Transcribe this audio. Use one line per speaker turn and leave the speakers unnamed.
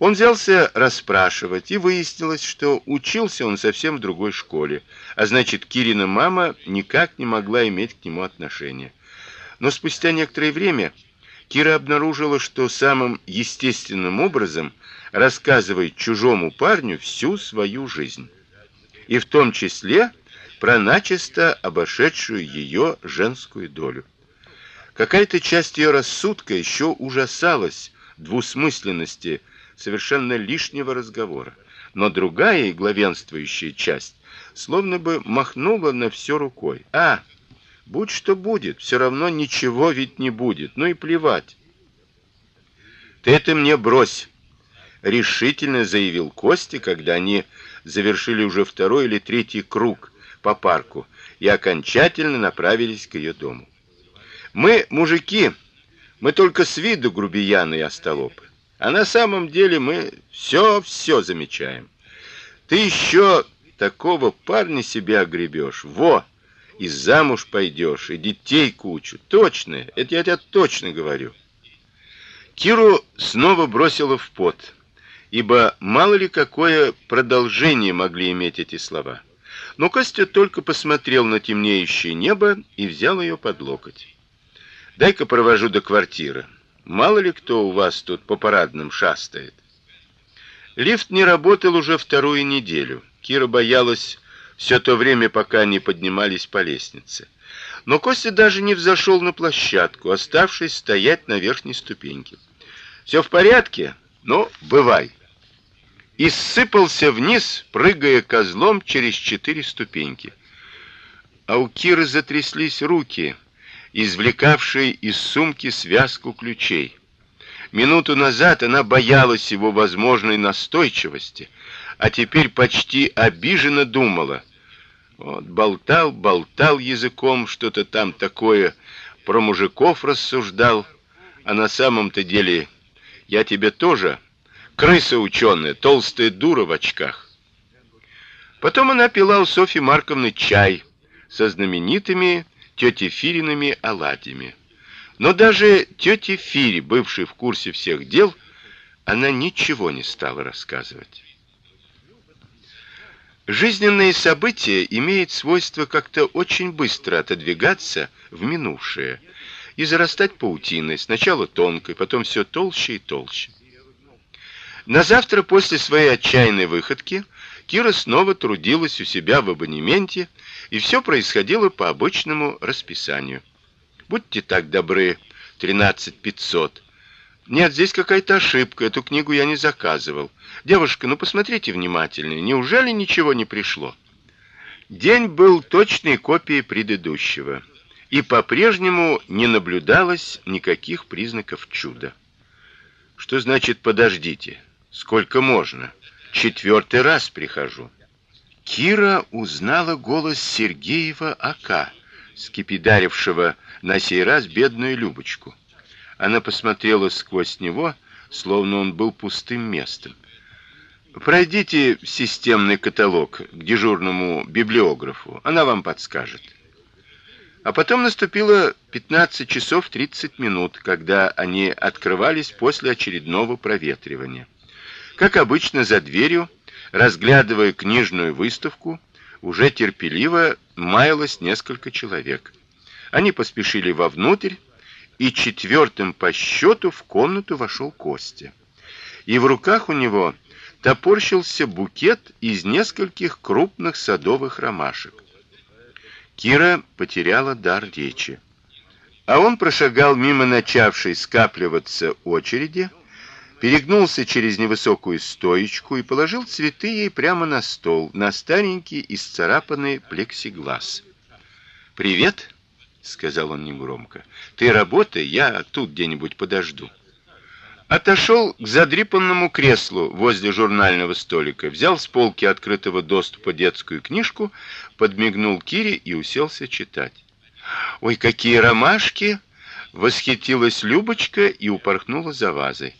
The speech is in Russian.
Он взялся расспрашивать, и выяснилось, что учился он совсем в другой школе, а значит, Кирина мама никак не могла иметь к нему отношения. Но спустя некоторое время Кира обнаружила, что самым естественным образом рассказывает чужому парню всю свою жизнь, и в том числе про начисто обошедшую ее женскую долю. Какая-то часть ее рассудка еще ужасалась двусмысленности совершенно лишнего разговора, но другая и главенствующая часть словно бы махнула на все рукой. А, будь что будет, все равно ничего ведь не будет. Ну и плевать. Ты это мне брось, решительно заявил Костя, когда они завершили уже второй или третий круг по парку и окончательно направились к ее дому. Мы, мужики, мы только с виду грубияны и остолопы. А на самом деле мы все-все замечаем. Ты еще такого парня себе огребешь. Во! И замуж пойдешь, и детей кучу. Точно, это я тебе точно говорю. Киру снова бросило в пот, ибо мало ли какое продолжение могли иметь эти слова. Но Костя только посмотрел на темнеющее небо и взял ее под локоть. Дай-ка провожу до квартиры. Мало ли кто у вас тут по парадным шастает. Лифт не работал уже вторую неделю. Кира боялась все то время, пока они поднимались по лестнице. Но Костя даже не взошел на площадку, оставшись стоять на верхней ступеньке. Все в порядке? Ну, бывай. И сыпался вниз, прыгая козлом через четыре ступеньки. А у Киры затряслись руки извлекавшей из сумки связку ключей. Минуту назад она боялась его возможной настойчивости, а теперь почти обиженно думала: вот болтал, болтал языком что-то там такое, про мужиков рассуждал, а на самом-то деле я тебе тоже крыса ученая, толстая дура в очках. Потом она пила у Софьи Марковны чай со знаменитыми тети Фириными оладьями. Но даже тете Фире, бывшей в курсе всех дел, она ничего не стала рассказывать. Жизненные события имеют свойство как-то очень быстро отодвигаться в минувшее и зарастать паутиной, сначала тонкой, потом все толще и толще. На завтра после своей отчаянной выходки Кира снова трудилась у себя в абонементе и все происходило по обычному расписанию. Будьте так добры, 13500. Нет, здесь какая-то ошибка, эту книгу я не заказывал. Девушка, ну посмотрите внимательнее, неужели ничего не пришло? День был точной копией предыдущего, и по-прежнему не наблюдалось никаких признаков чуда. Что значит подождите? Сколько можно? Четвертый раз прихожу. Кира узнала голос Сергеева Ака, скипидарившего на сей раз бедную Любочку. Она посмотрела сквозь него, словно он был пустым местом. Пройдите в системный каталог к дежурному библиографу, она вам подскажет. А потом наступило 15 часов 30 минут, когда они открывались после очередного проветривания. Как обычно, за дверью разглядывая книжную выставку, уже терпеливо маялось несколько человек. Они поспешили вовнутрь, и четвертым по счету в комнату вошел Костя. И в руках у него топорщился букет из нескольких крупных садовых ромашек. Кира потеряла дар речи. А он прошагал мимо начавшей скапливаться очереди, перегнулся через невысокую стоечку и положил цветы ей прямо на стол, на старенький исцарапанный плексиглаз. "Привет", сказал он негромко. "Ты работай, я тут где-нибудь подожду". Отошел к задрипанному креслу возле журнального столика, взял с полки открытого доступа детскую книжку, подмигнул Кире и уселся читать. "Ой, какие ромашки!" восхитилась Любочка и упорхнула за вазой.